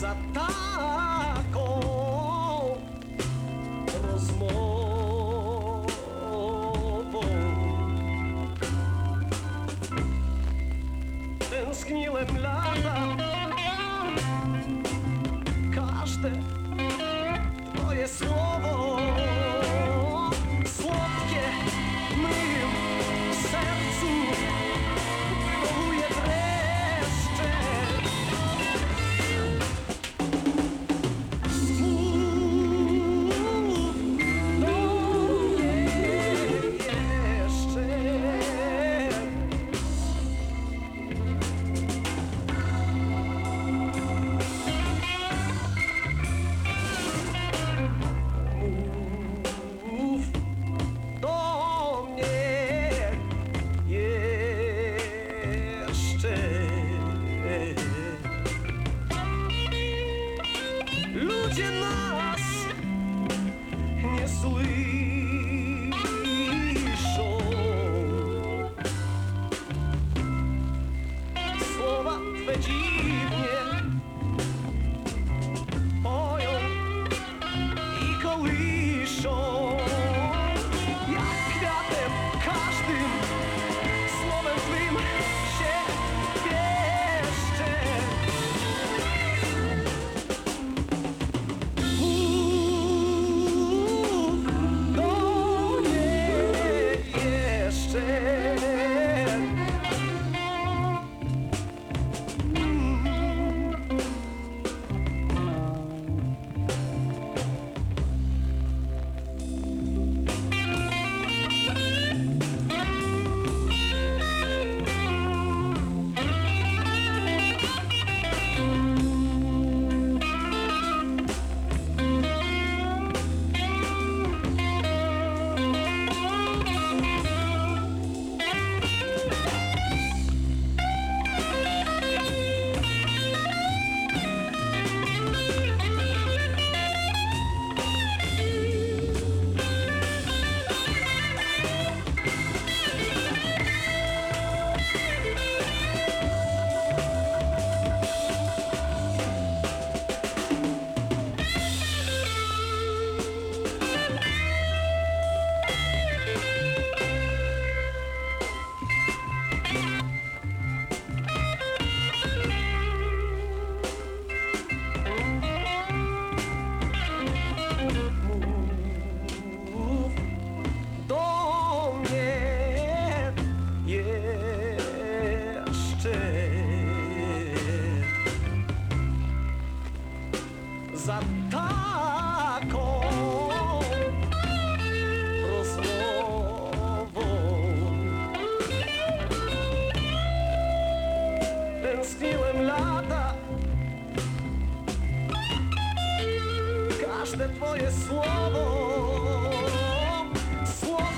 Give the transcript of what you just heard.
за таку розмову. Тенскнілим лятам кажте твоє слово. Слышите нас? Не слышал Слово «Подожди» za taką rozmową. Tęskniłem lata każde twoje słowo słodkie